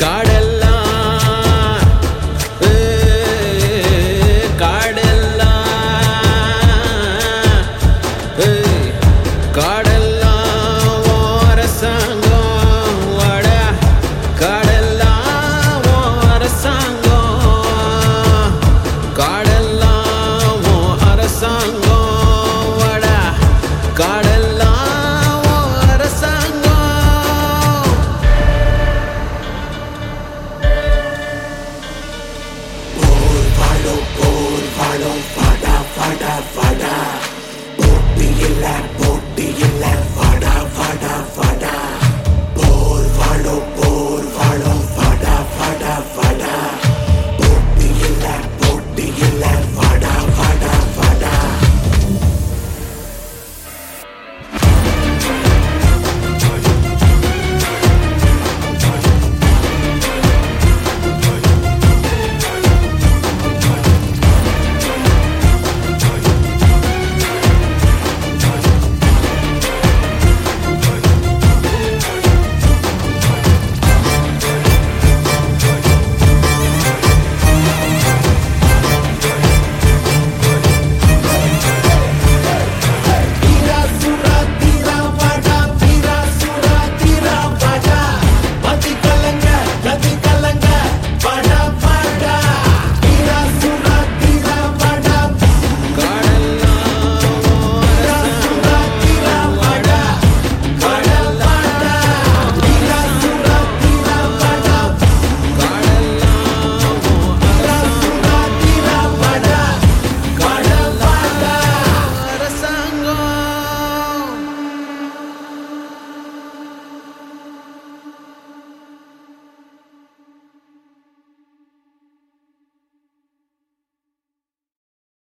காட